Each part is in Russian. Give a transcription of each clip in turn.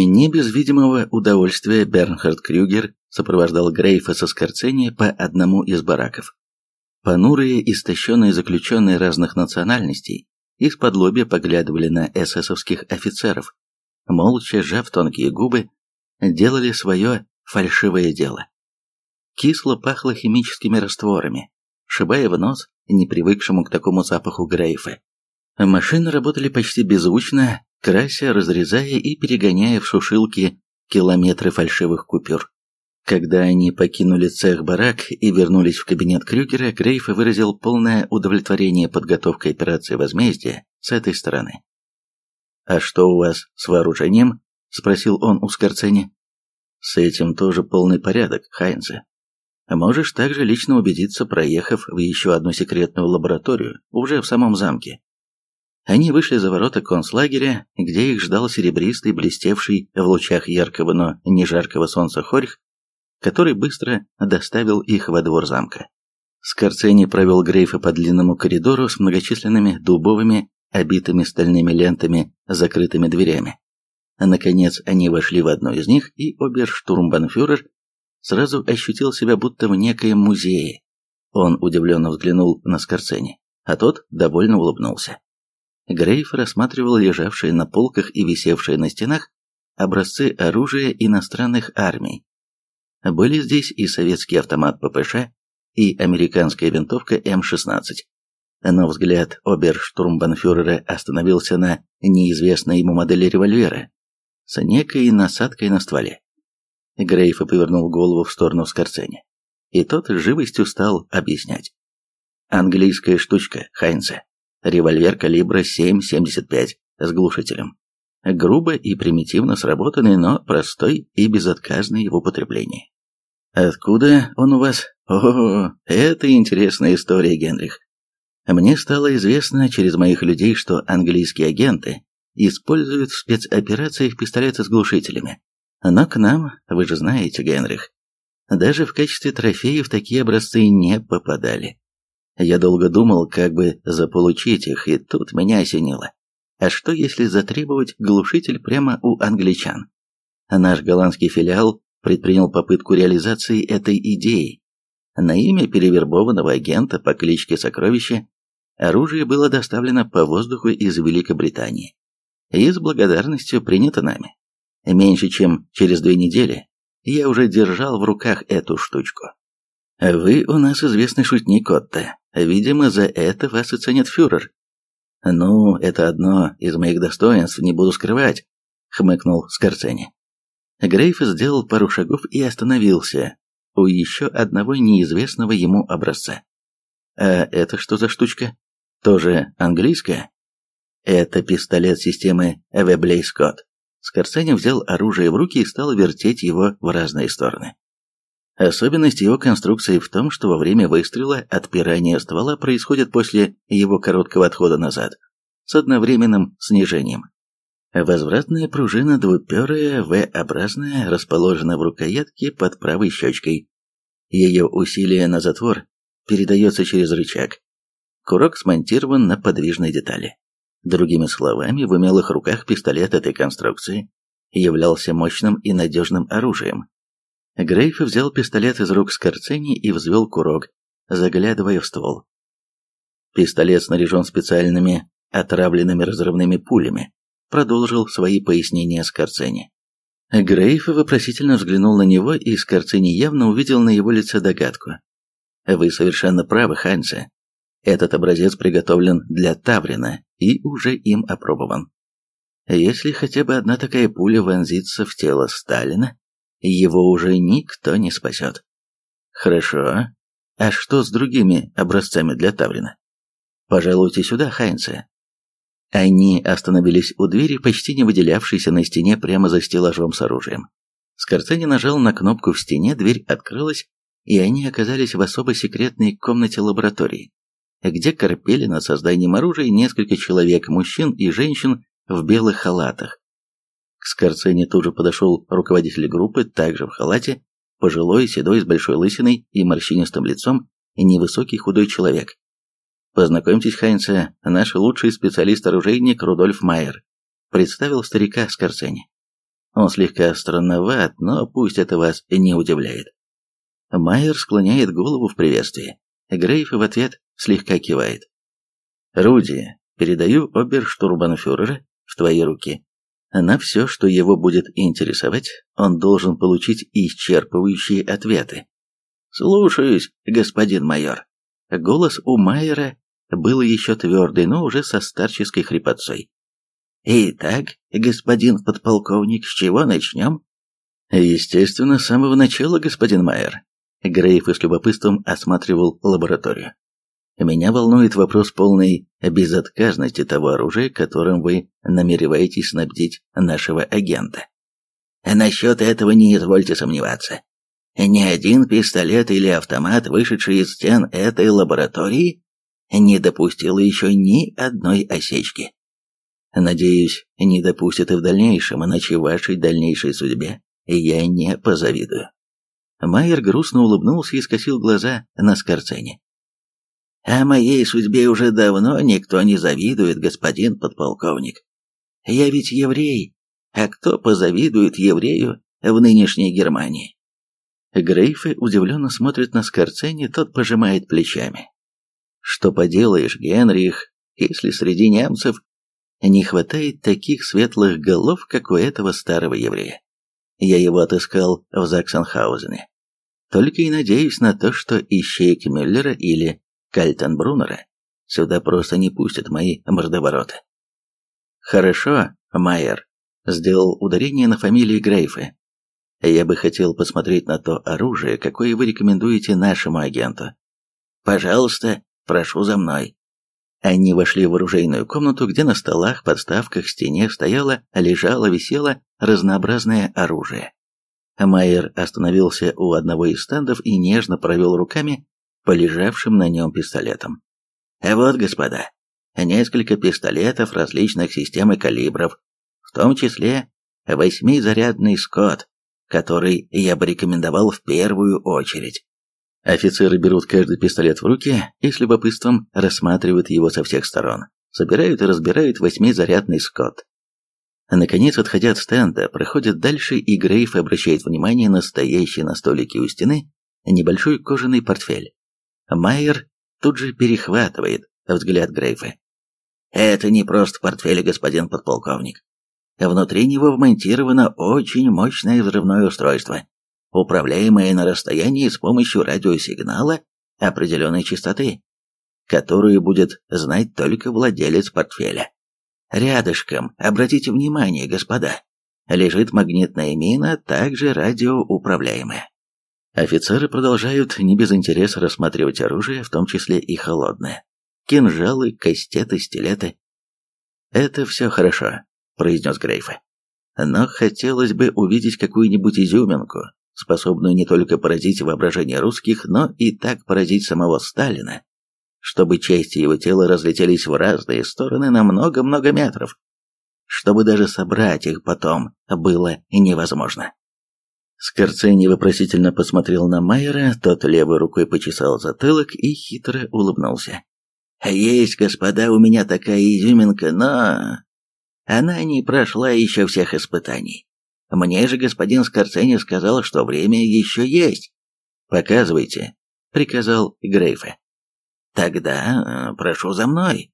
Не без видимого удовольствия Бернхард Крюгер сопровождал Грейфа со Скорцени по одному из бараков. Понурые, истощенные заключенные разных национальностей из-под лобья поглядывали на эсэсовских офицеров, молча сжав тонкие губы, делали свое фальшивое дело. Кисло пахло химическими растворами, шибая в нос непривыкшему к такому запаху Грейфа. Машины работали почти беззвучно, крася, разрезая и перегоняя в сушилки километры фальшивых купюр. Когда они покинули цех барак и вернулись в кабинет Крюгера, Грейф выразил полное удовлетворение подготовкой операции возмездия с этой стороны. «А что у вас с вооружением?» – спросил он у Скорцени. «С этим тоже полный порядок, Хайнзе. Можешь также лично убедиться, проехав в еще одну секретную лабораторию, уже в самом замке. Они вышли за ворота концлагеря, где их ждал серебристый, блестевший в лучах яркого, но не жаркого солнца хорьх, который быстро доставил их во двор замка. Скорцени провел Грейфа по длинному коридору с многочисленными дубовыми, обитыми стальными лентами, закрытыми дверями. Наконец они вошли в одну из них, и оберштурмбанфюрер сразу ощутил себя будто в некоем музее. Он удивленно взглянул на Скорцени, а тот довольно улыбнулся. Грейф рассматривал лежавшие на полках и висевшие на стенах образцы оружия иностранных армий. Были здесь и советский автомат ППШ, и американская винтовка М-16. Но взгляд оберштурмбанфюрера остановился на неизвестной ему модели револьвера с некой насадкой на стволе. Грейф повернул голову в сторону Скорцени, и тот живостью стал объяснять. «Английская штучка, Хайнце. Револьвер калибра 7,75 с глушителем. Грубо и примитивно сработанный, но простой и безотказный в употреблении. Откуда он у вас? О, это интересная история, Генрих. Мне стало известно через моих людей, что английские агенты используют в спецоперациях пистолеты с глушителями. Но к нам, вы же знаете, Генрих, даже в качестве трофеев такие образцы не попадали. Я долго думал, как бы заполучить их, и тут меня осенило. А что если затребовать глушитель прямо у англичан? Наш голландский филиал предпринял попытку реализации этой идеи. На имя перевербованного агента по кличке Сокровище оружие было доставлено по воздуху из Великобритании и с благодарностью принято нами. Меньше чем через две недели я уже держал в руках эту штучку. Вы у нас известный шутник, Отто. Видимо, за это вас и ценит фюрер. Ну, это одно из моих достоинств, не буду скрывать, хмыкнул Скорцени. Грейф сделал пару шагов и остановился у еще одного неизвестного ему образца. А это что за штучка? Тоже английская? Это пистолет системы Веблей Скотт. Скорцени взял оружие в руки и стал вертеть его в разные стороны. Особенность его конструкции в том, что во время выстрела отпирание ствола происходит после его короткого отхода назад, с одновременным снижением. Возвратная пружина двуперая, V-образная, расположена в рукоятке под правой щечкой. Ее усилие на затвор передается через рычаг. Курок смонтирован на подвижной детали. Другими словами, в умелых руках пистолет этой конструкции являлся мощным и надежным оружием, Грейф взял пистолет из рук Скорцени и взвел курок, заглядывая в ствол. Пистолет снаряжен специальными отравленными разрывными пулями, продолжил свои пояснения Скорцени. Грейф вопросительно взглянул на него, и Скорцени явно увидел на его лице догадку. «Вы совершенно правы, Хансе. Этот образец приготовлен для Таврина и уже им опробован. Если хотя бы одна такая пуля вонзится в тело Сталина, его уже никто не спасет. Хорошо. А что с другими образцами для Таврина? Пожалуйте сюда, Хайнце. Они остановились у двери, почти не выделявшейся на стене прямо за стеллажом с оружием. Скорцени нажал на кнопку в стене, дверь открылась, и они оказались в особо секретной комнате лаборатории, где корпели над созданием оружия несколько человек, мужчин и женщин в белых халатах. К Скорцени тут же подошел руководитель группы, также в халате, пожилой, седой, с большой лысиной и морщинистым лицом, невысокий худой человек. «Познакомьтесь, Хайнце, наш лучший специалист-оружейник Рудольф Майер», представил старика Скорцени. Он слегка странноват, но пусть это вас не удивляет. Майер склоняет голову в приветствии. Грейф в ответ слегка кивает. «Руди, передаю оберштурбанфюрера в твои руки. На все, что его будет интересовать, он должен получить исчерпывающие ответы. «Слушаюсь, господин майор». Голос у Майера был еще твердый, но уже со старческой хрипотцой. «Итак, господин подполковник, с чего начнем?» «Естественно, с самого начала, господин Майер». Грейф с любопытством осматривал лабораторию. Меня волнует вопрос полной безотказности того оружия, которым вы намереваетесь снабдить нашего агента. Насчет этого не извольте сомневаться. Ни один пистолет или автомат, вышедший из стен этой лаборатории, не допустил еще ни одной осечки. Надеюсь, не допустит и в дальнейшем, иначе вашей дальнейшей судьбе я не позавидую. Майер грустно улыбнулся и скосил глаза на Скорцене. А моей судьбе уже давно никто не завидует, господин подполковник. Я ведь еврей, а кто позавидует еврею в нынешней Германии? Грейфы удивленно смотрит на Скорцени, тот пожимает плечами. Что поделаешь, Генрих, если среди немцев не хватает таких светлых голов, как у этого старого еврея. Я его отыскал в Заксенхаузене. Только и надеюсь на то, что ищейк Мюллера или Кальтенбруннера сюда просто не пустят мои мордовороты. Хорошо, Майер, сделал ударение на фамилии Грейфа. Я бы хотел посмотреть на то оружие, какое вы рекомендуете нашему агенту. Пожалуйста, прошу за мной. Они вошли в оружейную комнату, где на столах, подставках, стене стояло, лежало, висело разнообразное оружие. Майер остановился у одного из стендов и нежно провел руками по лежавшим на нем пистолетам. А вот, господа, несколько пистолетов различных систем и калибров, в том числе восьмизарядный скот, который я бы рекомендовал в первую очередь. Офицеры берут каждый пистолет в руки и с любопытством рассматривают его со всех сторон, собирают и разбирают восьмизарядный скот. Наконец, отходя от стенда, проходят дальше, и Грейф обращает внимание на стоящий на столике у стены небольшой кожаный портфель. Майер тут же перехватывает взгляд Грейфа. «Это не просто портфель, господин подполковник. Внутри него вмонтировано очень мощное взрывное устройство, управляемое на расстоянии с помощью радиосигнала определенной частоты, которую будет знать только владелец портфеля. Рядышком, обратите внимание, господа, лежит магнитная мина, также радиоуправляемая. Офицеры продолжают не без интереса рассматривать оружие, в том числе и холодное. Кинжалы, кастеты, стилеты. «Это все хорошо», — произнес Грейфа. «Но хотелось бы увидеть какую-нибудь изюминку, способную не только поразить воображение русских, но и так поразить самого Сталина, чтобы части его тела разлетелись в разные стороны на много-много метров, чтобы даже собрать их потом было невозможно». Скорцени вопросительно посмотрел на Майера, тот левой рукой почесал затылок и хитро улыбнулся. «Есть, господа, у меня такая изюминка, но...» Она не прошла еще всех испытаний. Мне же господин Скорцени сказал, что время еще есть. «Показывайте», — приказал Грейфе. «Тогда э, прошу за мной».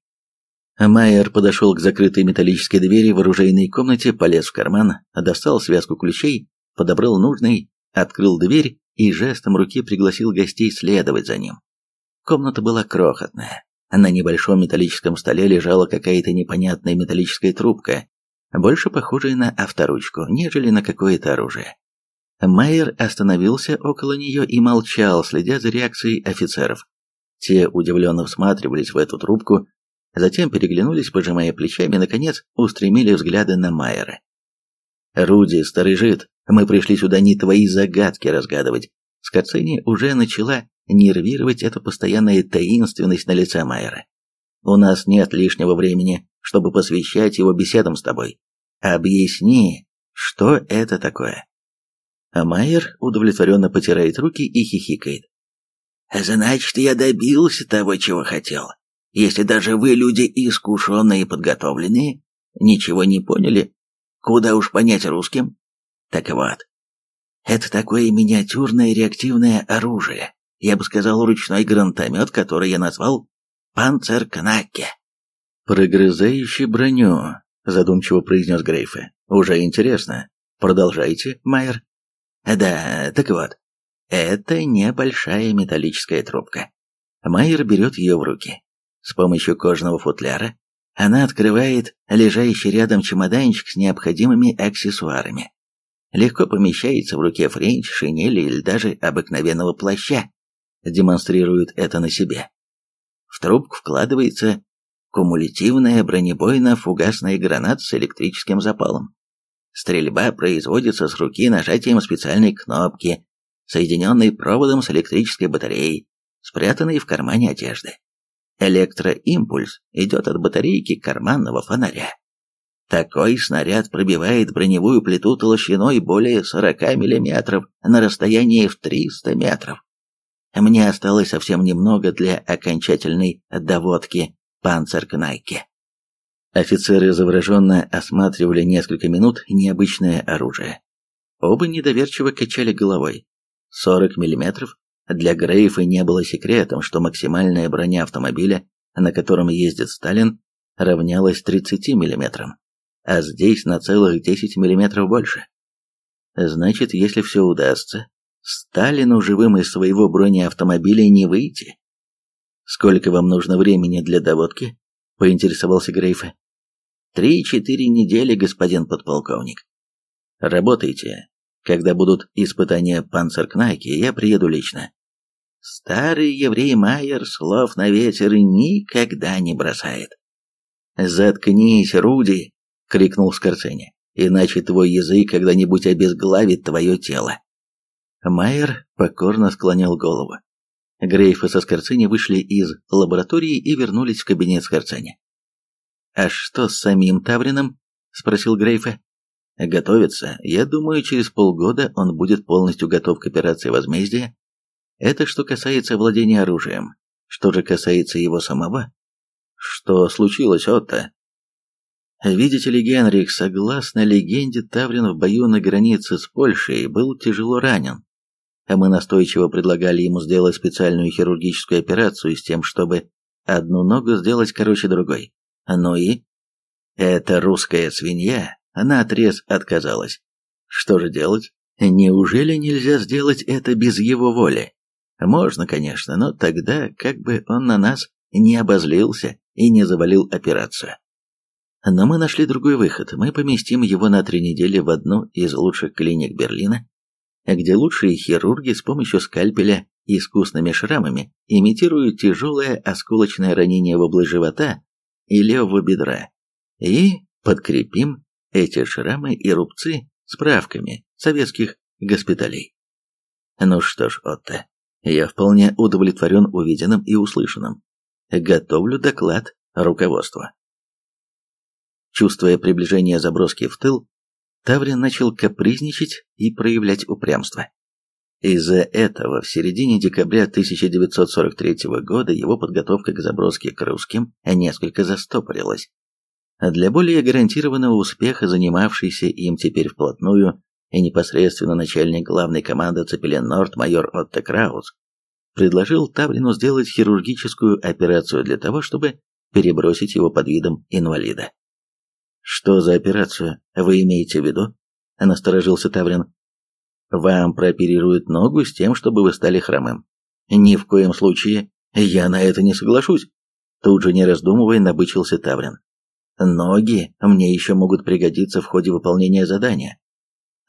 Майер подошел к закрытой металлической двери в оружейной комнате, полез в карман, достал связку ключей подобрал нужный, открыл дверь и жестом руки пригласил гостей следовать за ним. Комната была крохотная. На небольшом металлическом столе лежала какая-то непонятная металлическая трубка, больше похожая на авторучку, нежели на какое-то оружие. Майер остановился около нее и молчал, следя за реакцией офицеров. Те удивленно всматривались в эту трубку, затем переглянулись, пожимая плечами, наконец устремили взгляды на Майера. «Руди, старый жид, мы пришли сюда не твои загадки разгадывать». Скоцини уже начала нервировать эта постоянная таинственность на лице Майера. «У нас нет лишнего времени, чтобы посвящать его беседам с тобой. Объясни, что это такое?» А Майер удовлетворенно потирает руки и хихикает. «Значит, я добился того, чего хотел. Если даже вы, люди искушенные и подготовленные, ничего не поняли, Куда уж понять русским, Так вот, это такое миниатюрное реактивное оружие, я бы сказал, ручной гранатомет, который я назвал «Панцеркнаке». «Прогрызающий броню», — задумчиво произнес Грейфе. «Уже интересно. Продолжайте, Майер». «Да, так вот, это небольшая металлическая трубка. Майер берет ее в руки. С помощью кожаного футляра она открывает лежащий рядом чемоданчик с необходимыми аксессуарами. Легко помещается в рукаве френча, шинели или даже обыкновенного плаща. Демонстрирует это на себе. В трубку вкладывается кумулятивная бронебойно-фугасная граната с электрическим запалом. Стрельба производится с руки нажатием специальной кнопки, соединенной проводом с электрической батареей, спрятанной в кармане одежды. Электроимпульс идет от батарейки карманного фонаря. Такой снаряд пробивает броневую плиту толщиной более 40 мм на расстоянии в 300 метров. Мне осталось совсем немного для окончательной доводки панцеркнайки. Офицеры завороженно осматривали несколько минут необычное оружие. Оба недоверчиво качали головой. 40 миллиметров для Грейфа не было секретом, что максимальная броня автомобиля, на котором ездит Сталин, равнялась 30 миллиметрам, а здесь на целых 10 миллиметров больше. Значит, если все удастся, Сталину живым из своего бронеавтомобиля не выйти. «Сколько вам нужно времени для доводки?» — поинтересовался Грейфа. «Три-четыре недели, господин подполковник». «Работайте. Когда будут испытания панцеркнайки, я приеду лично. Старый еврей Майер слов на ветер никогда не бросает. «Заткнись, Руди!» — крикнул Скорцени. «Иначе твой язык когда-нибудь обезглавит твое тело». Майер покорно склонял голову. Грейф и Скорцени вышли из лаборатории и вернулись в кабинет Скорцени. «А что с самим Таврином?» — спросил Грейфа. «Готовится. Я думаю, через полгода он будет полностью готов к операции возмездия это что касается владения оружием. Что же касается его самого? Что случилось, Отто? Видите ли, Генрих, согласно легенде, Таврин в бою на границе с Польшей был тяжело ранен. А мы настойчиво предлагали ему сделать специальную хирургическую операцию с тем, чтобы одну ногу сделать короче другой. Ну и? Эта русская свинья, она отрез отказалась. Что же делать? Неужели нельзя сделать это без его воли? Можно, конечно, но тогда как бы он на нас не обозлился и не завалил операцию. Но мы нашли другой выход. Мы поместим его на три недели в одну из лучших клиник Берлина, где лучшие хирурги с помощью скальпеля и искусными шрамами имитируют тяжелое осколочное ранение в область живота и левого бедра. И подкрепим эти шрамы и рубцы справками советских госпиталей. Ну что ж, Отто, я вполне удовлетворен увиденным и услышанным. Готовлю доклад руководства. Чувствуя приближение заброски в тыл, Таврин начал капризничать и проявлять упрямство. Из-за этого в середине декабря 1943 года его подготовка к заброске к русским несколько застопорилась. Для более гарантированного успеха занимавшийся им теперь вплотную и непосредственно начальник главной команды Цепелин Норд майор Отто Краус предложил Таврину сделать хирургическую операцию для того, чтобы перебросить его под видом инвалида. «Что за операцию вы имеете в виду?» – насторожился Таврин. «Вам прооперируют ногу с тем, чтобы вы стали хромым. Ни в коем случае я на это не соглашусь». Тут же, не раздумывая, набычился Таврин. «Ноги мне еще могут пригодиться в ходе выполнения задания.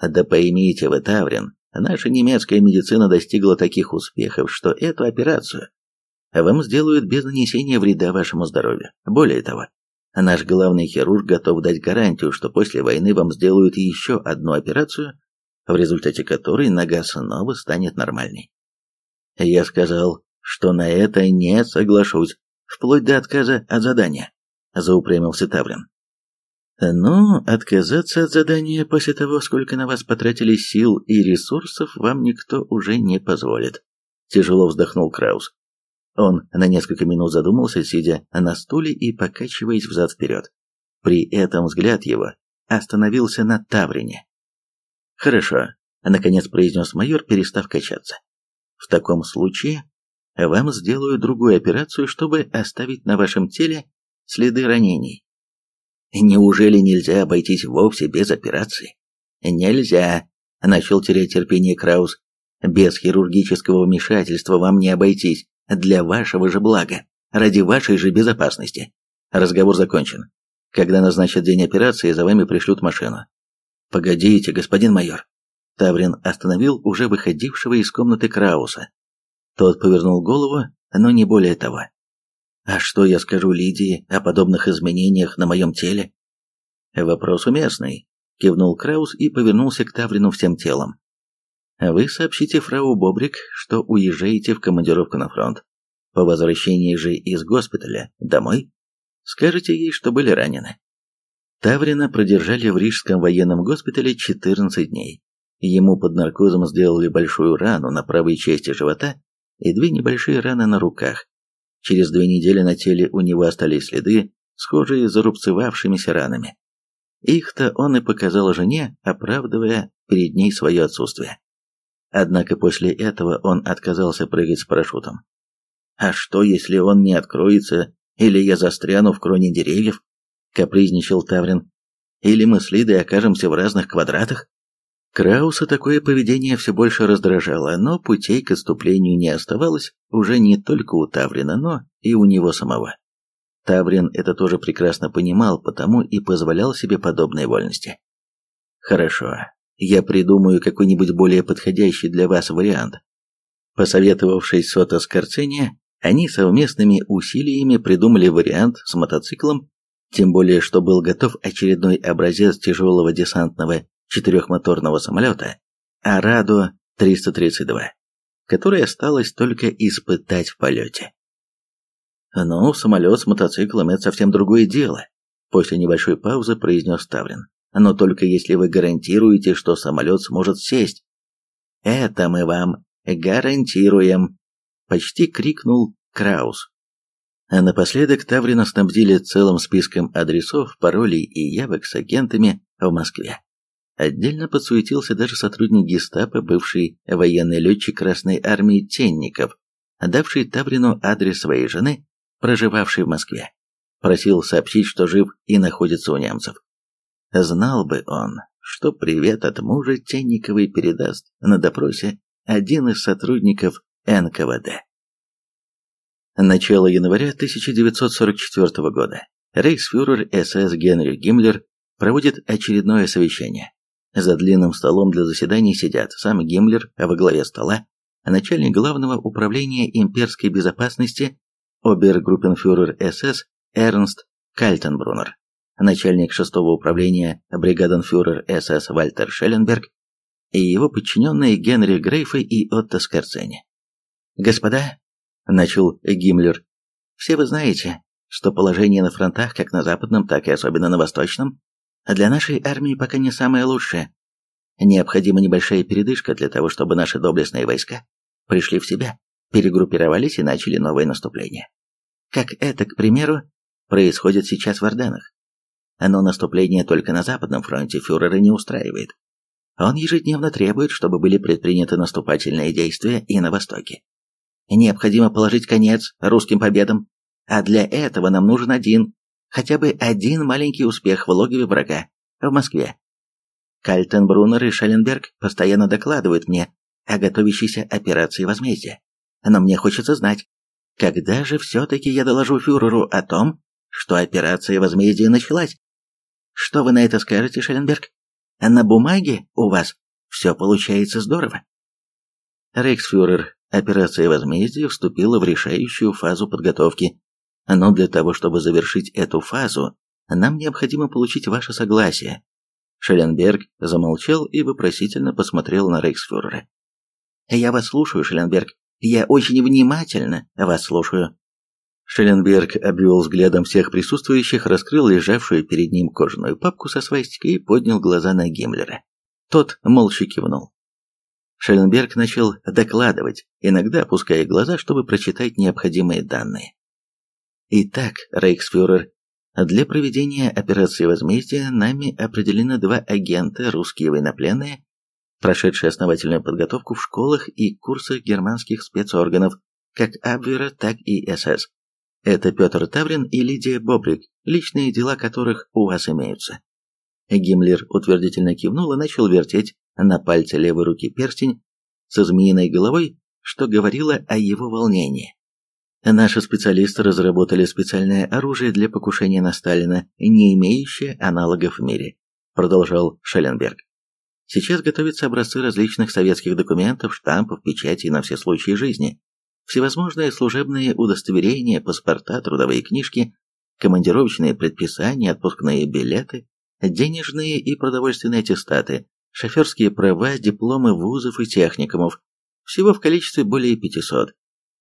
Да поймите вы, Таврин, наша немецкая медицина достигла таких успехов, что эту операцию вам сделают без нанесения вреда вашему здоровью. Более того, наш главный хирург готов дать гарантию, что после войны вам сделают еще одну операцию, в результате которой нога снова станет нормальной. Я сказал, что на это не соглашусь, вплоть до отказа от задания, заупрямился Таврин. Но отказаться от задания после того, сколько на вас потратили сил и ресурсов, вам никто уже не позволит. Тяжело вздохнул Краус. Он на несколько минут задумался, сидя на стуле и покачиваясь взад-вперед. При этом взгляд его остановился на Таврине. Хорошо, наконец произнес майор, перестав качаться. В таком случае вам сделаю другую операцию, чтобы оставить на вашем теле следы ранений. Неужели нельзя обойтись вовсе без операции? Нельзя, начал терять терпение Краус. Без хирургического вмешательства вам не обойтись, для вашего же блага, ради вашей же безопасности. Разговор закончен. Когда назначат день операции, за вами пришлют машину. Погодите, господин майор. Таврин остановил уже выходившего из комнаты Крауса. Тот повернул голову, но не более того. А что я скажу Лидии о подобных изменениях на моем теле? Вопрос уместный, кивнул Краус и повернулся к Таврину всем телом. Вы сообщите фрау Бобрик, что уезжаете в командировку на фронт. По возвращении же из госпиталя домой скажете ей, что были ранены. Таврина продержали в Рижском военном госпитале 14 дней. Ему под наркозом сделали большую рану на правой части живота и две небольшие раны на руках. Через две недели на теле у него остались следы, схожие с зарубцевавшимися ранами. Их-то он и показал жене, оправдывая перед ней свое отсутствие. Однако после этого он отказался прыгать с парашютом. «А что, если он не откроется, или я застряну в кроне деревьев?» — капризничал Таврин. «Или мы с Лидой окажемся в разных квадратах?» Крауса такое поведение все больше раздражало, но путей к отступлению не оставалось уже не только у Таврина, но и у него самого. Таврин это тоже прекрасно понимал, потому и позволял себе подобные вольности. «Хорошо, я придумаю какой-нибудь более подходящий для вас вариант». Посоветовавшись с Ото Скорцени, они совместными усилиями придумали вариант с мотоциклом, тем более что был готов очередной образец тяжелого десантного четырехмоторного самолета Арадо-332, который осталось только испытать в полете. «Ну, самолет с мотоциклом – это совсем другое дело», – после небольшой паузы произнес Ставрин. «Но только если вы гарантируете, что самолет сможет сесть». «Это мы вам гарантируем», – почти крикнул Краус. А напоследок Таврина снабдили целым списком адресов, паролей и явок с агентами в Москве. Отдельно подсуетился даже сотрудник гестапо, бывший военный летчик Красной Армии Тенников, давший Таврину адрес своей жены, проживавшей в Москве. Просил сообщить, что жив и находится у немцев. Знал бы он, что привет от мужа Тенниковой передаст на допросе один из сотрудников НКВД. Начало января 1944 года. Рейхсфюрер СС Генрих Гиммлер проводит очередное совещание. За длинным столом для заседаний сидят сам Гиммлер во главе стола, начальник главного управления имперской безопасности обергруппенфюрер СС Эрнст Кальтенбруннер, начальник шестого управления бригаденфюрер СС Вальтер Шелленберг и его подчиненные Генри Грейфы и Отто Скорцени. «Господа», — начал Гиммлер, — «все вы знаете, что положение на фронтах, как на западном, так и особенно на восточном, а для нашей армии пока не самое лучшее. Необходима небольшая передышка для того, чтобы наши доблестные войска пришли в себя, перегруппировались и начали новое наступление. Как это, к примеру, происходит сейчас в Орденах. Но наступление только на Западном фронте фюрера не устраивает. Он ежедневно требует, чтобы были предприняты наступательные действия и на Востоке. Необходимо положить конец русским победам, а для этого нам нужен один хотя бы один маленький успех в логове врага в Москве. Кальтенбруннер и Шелленберг постоянно докладывают мне о готовящейся операции возмездия. Но мне хочется знать, когда же все-таки я доложу фюреру о том, что операция возмездия началась? Что вы на это скажете, Шелленберг? На бумаге у вас все получается здорово. Рейхсфюрер, операция возмездия вступила в решающую фазу подготовки но для того, чтобы завершить эту фазу, нам необходимо получить ваше согласие. Шелленберг замолчал и вопросительно посмотрел на рейхсфюрера. «Я вас слушаю, Шелленберг. Я очень внимательно вас слушаю». Шелленберг обвел взглядом всех присутствующих, раскрыл лежавшую перед ним кожаную папку со свастикой и поднял глаза на Гиммлера. Тот молча кивнул. Шелленберг начал докладывать, иногда опуская глаза, чтобы прочитать необходимые данные. Итак, Рейхсфюрер, для проведения операции возмездия нами определены два агента, русские военнопленные, прошедший основательную подготовку в школах и курсах германских спецорганов, как Абвера, так и СС. Это Петр Таврин и Лидия Бобрик, личные дела которых у вас имеются. Гиммлер утвердительно кивнул и начал вертеть на пальце левой руки перстень со змеиной головой, что говорило о его волнении. Наши специалисты разработали специальное оружие для покушения на Сталина, не имеющее аналогов в мире, продолжал Шелленберг. Сейчас готовятся образцы различных советских документов, штампов, печатей на все случаи жизни, всевозможные служебные удостоверения, паспорта, трудовые книжки, командировочные предписания, отпускные билеты, денежные и продовольственные аттестаты, шоферские права, дипломы вузов и техникумов, всего в количестве более 500.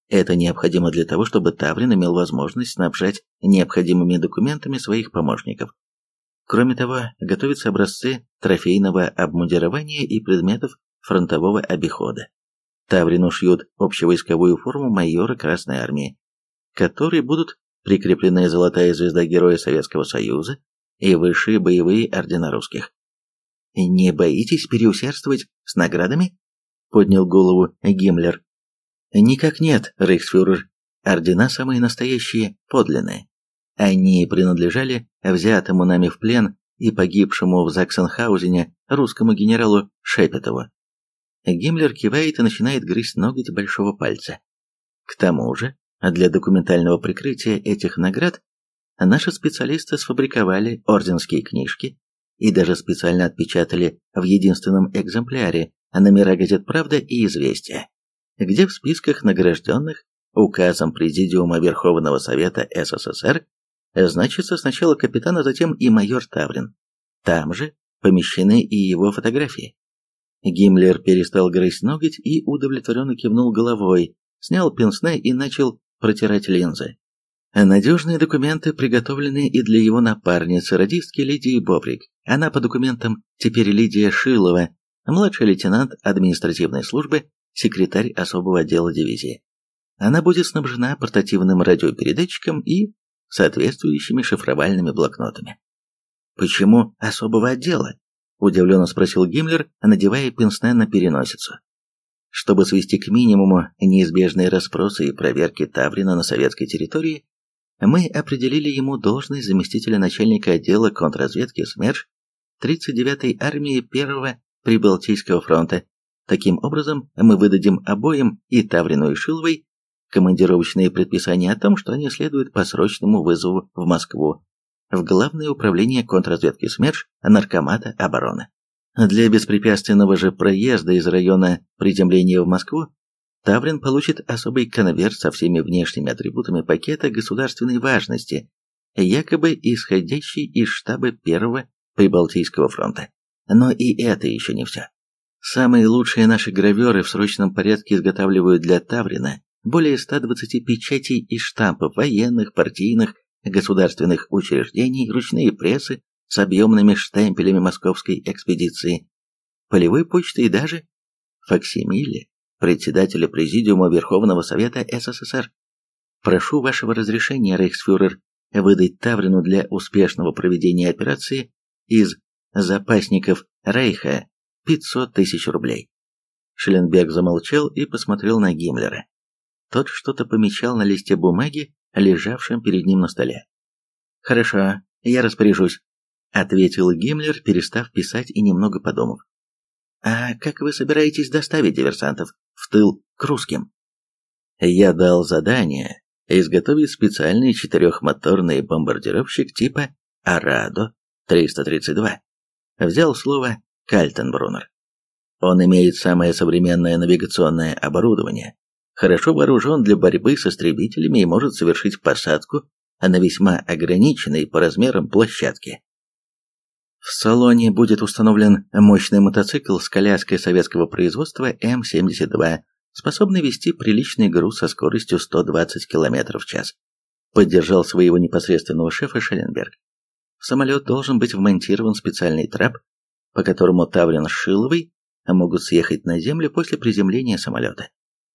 Это необходимо для того, чтобы Таврин имел возможность снабжать необходимыми документами своих помощников. Кроме того, готовятся образцы трофейного обмундирования и предметов фронтового обихода. Таврину шьют общевойсковую форму майора Красной Армии, которой будут прикреплены золотая звезда Героя Советского Союза и высшие боевые ордена русских. «Не боитесь переусердствовать с наградами?» — поднял голову Гиммлер. «Никак нет, рейхсфюрер. Ордена самые настоящие, подлинные. Они принадлежали взятому нами в плен и погибшему в Заксенхаузене русскому генералу Шепетову. Гиммлер кивает и начинает грызть ноготь большого пальца. К тому же, для документального прикрытия этих наград наши специалисты сфабриковали орденские книжки и даже специально отпечатали в единственном экземпляре номера газет «Правда» и «Известия», где в списках награжденных указом Президиума Верховного Совета СССР значится сначала капитан, а затем и майор Таврин. Там же помещены и его фотографии. Гиммлер перестал грызть ноготь и удовлетворенно кивнул головой, снял пенсне и начал протирать линзы. Надежные документы приготовлены и для его напарницы, радистки Лидии Бобрик. Она по документам теперь Лидия Шилова, младший лейтенант административной службы, секретарь особого отдела дивизии. Она будет снабжена портативным радиопередатчиком и соответствующими шифровальными блокнотами. «Почему особого отдела?» – удивленно спросил Гиммлер, надевая пенсне на переносицу. Чтобы свести к минимуму неизбежные расспросы и проверки Таврина на советской территории, мы определили ему должность заместителя начальника отдела контрразведки СМЕРШ 39-й армии 1-го Прибалтийского фронта. Таким образом, мы выдадим обоим, и Таврину и Шиловой, командировочные предписания о том, что они следуют по срочному вызову в Москву, в Главное управление контрразведки СМЕРШ Наркомата обороны. Для беспрепятственного же проезда из района приземления в Москву Таврин получит особый конверт со всеми внешними атрибутами пакета государственной важности, якобы исходящий из штаба Первого Прибалтийского фронта. Но и это еще не все. Самые лучшие наши граверы в срочном порядке изготавливают для Таврина более 120 печатей и штампов военных, партийных, государственных учреждений, ручные прессы с объемными штемпелями московской экспедиции, полевой почты и даже факсимили председателя Президиума Верховного Совета СССР. Прошу вашего разрешения, рейхсфюрер, выдать Таврину для успешного проведения операции из запасников Рейха 500 тысяч рублей. Шелленберг замолчал и посмотрел на Гиммлера. Тот что-то помечал на листе бумаги, лежавшем перед ним на столе. «Хорошо, я распоряжусь», — ответил Гиммлер, перестав писать и немного подумав. «А как вы собираетесь доставить диверсантов в тыл к русским?» Я дал задание изготовить специальный четырехмоторный бомбардировщик типа «Арадо-332». Взял слово «Кальтенбруннер». Он имеет самое современное навигационное оборудование, хорошо вооружен для борьбы с истребителями и может совершить посадку на весьма ограниченной по размерам площадке. В салоне будет установлен мощный мотоцикл с коляской советского производства М-72, способный вести приличный груз со скоростью 120 км в час. Поддержал своего непосредственного шефа Шелленберг. В самолет должен быть вмонтирован специальный трап, по которому Таврин с Шиловой могут съехать на землю после приземления самолета.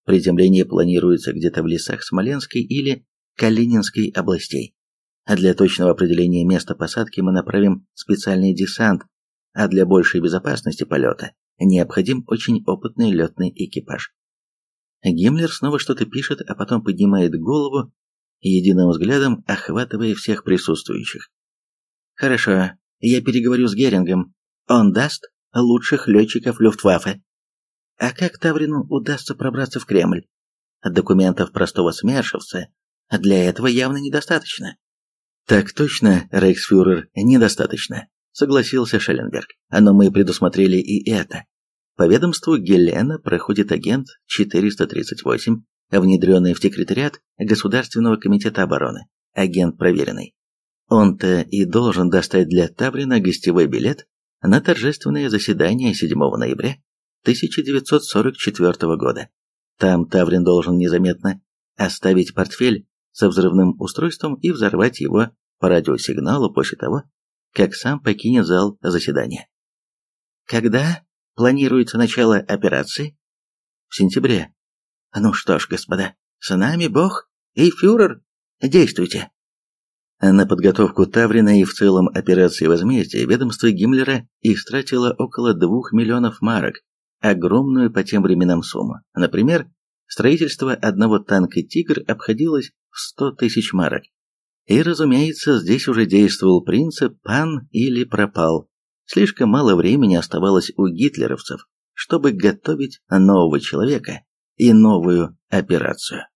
Приземление планируется где-то в лесах Смоленской или Калининской областей. А для точного определения места посадки мы направим специальный десант, а для большей безопасности полета необходим очень опытный летный экипаж. Гиммлер снова что-то пишет, а потом поднимает голову, единым взглядом охватывая всех присутствующих. «Хорошо, я переговорю с Герингом. Он даст лучших летчиков Люфтваффе. А как Таврину удастся пробраться в Кремль? Документов простого смершевца для этого явно недостаточно. Так точно, рейхсфюрер, недостаточно, согласился Шелленберг. Но мы предусмотрели и это. По ведомству Гелена проходит агент 438, внедренный в секретариат Государственного комитета обороны, агент проверенный. Он-то и должен достать для Таврина гостевой билет на торжественное заседание 7 ноября 1944 года. Там Таврин должен незаметно оставить портфель со взрывным устройством и взорвать его по радиосигналу после того, как сам покинет зал заседания. Когда планируется начало операции? В сентябре. Ну что ж, господа, с нами Бог и фюрер. Действуйте. На подготовку Таврина и в целом операции возмездия ведомство Гиммлера истратило около двух миллионов марок, огромную по тем временам сумму. Например, строительство одного танка «Тигр» обходилось в 100 тысяч марок. И, разумеется, здесь уже действовал принцип «пан или пропал». Слишком мало времени оставалось у гитлеровцев, чтобы готовить нового человека и новую операцию.